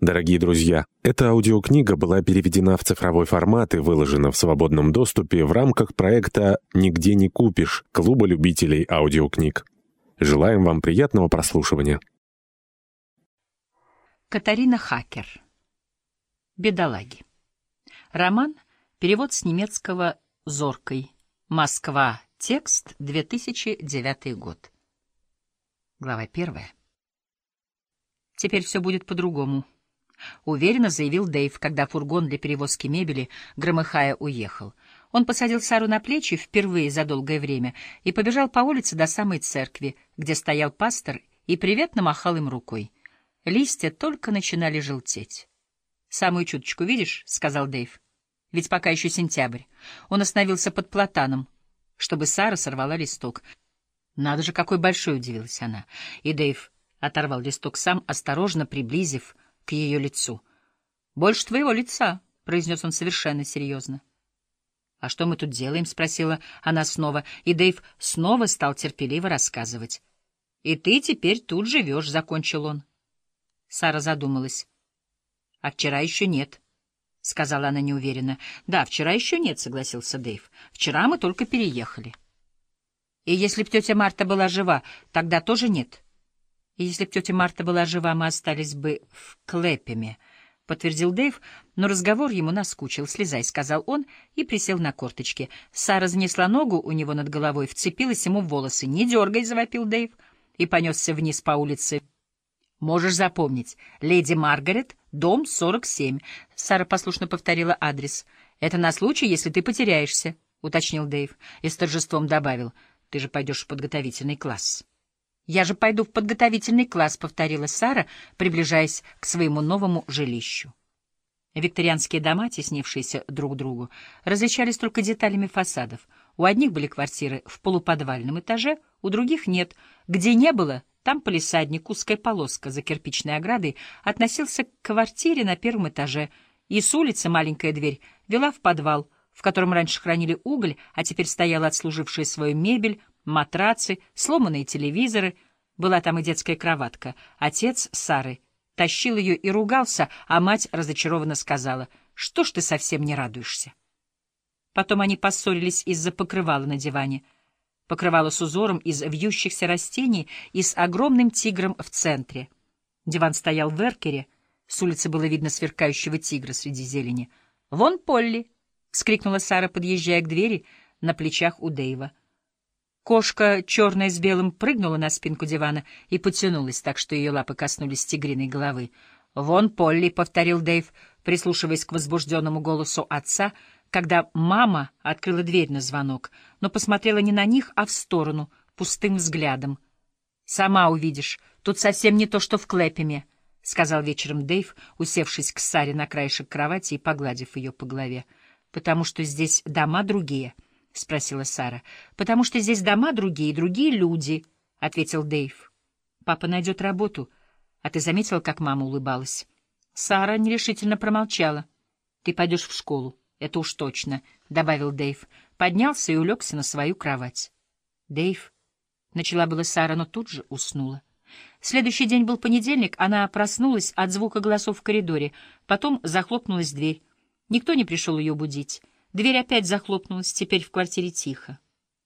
Дорогие друзья, эта аудиокнига была переведена в цифровой формат и выложена в свободном доступе в рамках проекта «Нигде не купишь» Клуба любителей аудиокниг. Желаем вам приятного прослушивания. Катарина Хакер. Бедолаги. Роман. Перевод с немецкого «Зоркой». Москва. Текст. 2009 год. Глава первая. Теперь все будет по-другому. — уверенно заявил Дэйв, когда фургон для перевозки мебели, громыхая, уехал. Он посадил Сару на плечи впервые за долгое время и побежал по улице до самой церкви, где стоял пастор и приветно махал им рукой. Листья только начинали желтеть. «Самую чуточку видишь?» — сказал Дэйв. «Ведь пока еще сентябрь». Он остановился под платаном, чтобы Сара сорвала листок. «Надо же, какой большой!» — удивилась она. И Дэйв оторвал листок сам, осторожно приблизив — к ее лицу. «Больше твоего лица», — произнес он совершенно серьезно. «А что мы тут делаем?» — спросила она снова, и Дэйв снова стал терпеливо рассказывать. «И ты теперь тут живешь», — закончил он. Сара задумалась. «А вчера еще нет», — сказала она неуверенно. «Да, вчера еще нет», — согласился Дэйв. «Вчера мы только переехали». «И если б тетя Марта была жива, тогда тоже нет?» И если б тетя Марта была жива, мы остались бы в Клэпеме, — подтвердил Дэйв, но разговор ему наскучил. «Слезай», — сказал он и присел на корточки. Сара занесла ногу у него над головой, вцепилась ему в волосы. «Не дергай», — завопил Дэйв и понесся вниз по улице. «Можешь запомнить. Леди Маргарет, дом 47». Сара послушно повторила адрес. «Это на случай, если ты потеряешься», — уточнил Дэйв и с торжеством добавил. «Ты же пойдешь в подготовительный класс». «Я же пойду в подготовительный класс», — повторила Сара, приближаясь к своему новому жилищу. Викторианские дома, теснившиеся друг к другу, различались только деталями фасадов. У одних были квартиры в полуподвальном этаже, у других нет. Где не было, там полисадник, узкая полоска за кирпичной оградой относился к квартире на первом этаже, и с улицы маленькая дверь вела в подвал, в котором раньше хранили уголь, а теперь стояла отслужившая свою мебель, матрацы, сломанные телевизоры. Была там и детская кроватка. Отец Сары тащил ее и ругался, а мать разочарованно сказала, «Что ж ты совсем не радуешься?» Потом они поссорились из-за покрывала на диване. Покрывало с узором из вьющихся растений и с огромным тигром в центре. Диван стоял в эркере, с улицы было видно сверкающего тигра среди зелени. «Вон Полли!» — вскрикнула Сара, подъезжая к двери на плечах у Дэйва. Кошка, черная с белым, прыгнула на спинку дивана и потянулась так, что ее лапы коснулись тигриной головы. «Вон Полли», — повторил Дэйв, прислушиваясь к возбужденному голосу отца, когда мама открыла дверь на звонок, но посмотрела не на них, а в сторону, пустым взглядом. «Сама увидишь, тут совсем не то, что в Клэпеме», — сказал вечером Дэйв, усевшись к Саре на краешек кровати и погладив ее по голове, — «потому что здесь дома другие». — спросила Сара. — Потому что здесь дома другие, другие люди, — ответил Дэйв. — Папа найдет работу. А ты заметила, как мама улыбалась? Сара нерешительно промолчала. — Ты пойдешь в школу. Это уж точно, — добавил Дэйв. Поднялся и улегся на свою кровать. — Дэйв, — начала была Сара, но тут же уснула. Следующий день был понедельник, она проснулась от звука голосов в коридоре, потом захлопнулась дверь. Никто не пришел ее будить. Дверь опять захлопнулась, теперь в квартире тихо.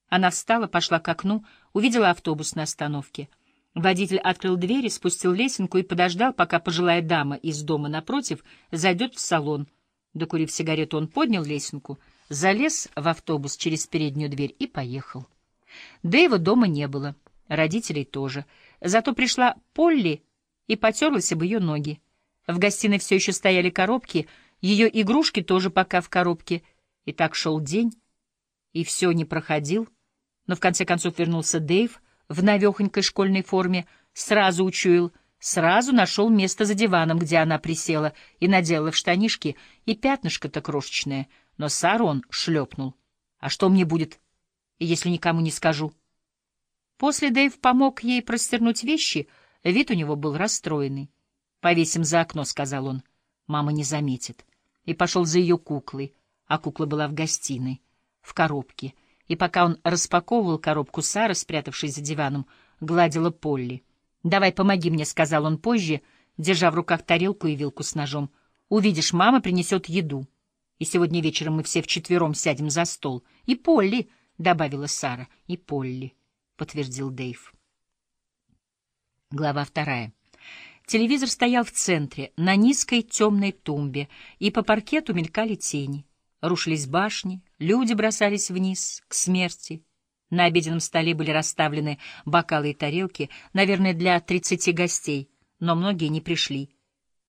Она встала, пошла к окну, увидела автобус на остановке. Водитель открыл дверь, спустил лесенку и подождал, пока пожилая дама из дома напротив зайдет в салон. Докурив сигарету, он поднял лесенку, залез в автобус через переднюю дверь и поехал. Дэйва дома не было, родителей тоже. Зато пришла Полли и потерлась об ее ноги. В гостиной все еще стояли коробки, ее игрушки тоже пока в коробке — и так шел день, и все не проходил, но в конце концов вернулся Дэйв в навехонькой школьной форме, сразу учуял, сразу нашел место за диваном, где она присела и надела в штанишки, и пятнышко-то крошечное, но Сару он шлепнул. А что мне будет, если никому не скажу? После Дэйв помог ей простернуть вещи, вид у него был расстроенный. «Повесим за окно», — сказал он. «Мама не заметит». И пошел за ее куклой — а кукла была в гостиной, в коробке, и пока он распаковывал коробку, Сара, спрятавшись за диваном, гладила Полли. «Давай помоги мне», — сказал он позже, держа в руках тарелку и вилку с ножом. «Увидишь, мама принесет еду. И сегодня вечером мы все вчетвером сядем за стол. И Полли», — добавила Сара. «И Полли», — подтвердил Дэйв. Глава вторая. Телевизор стоял в центре, на низкой темной тумбе, и по паркету мелькали тени. Рушились башни, люди бросались вниз, к смерти. На обеденном столе были расставлены бокалы и тарелки, наверное, для тридцати гостей, но многие не пришли.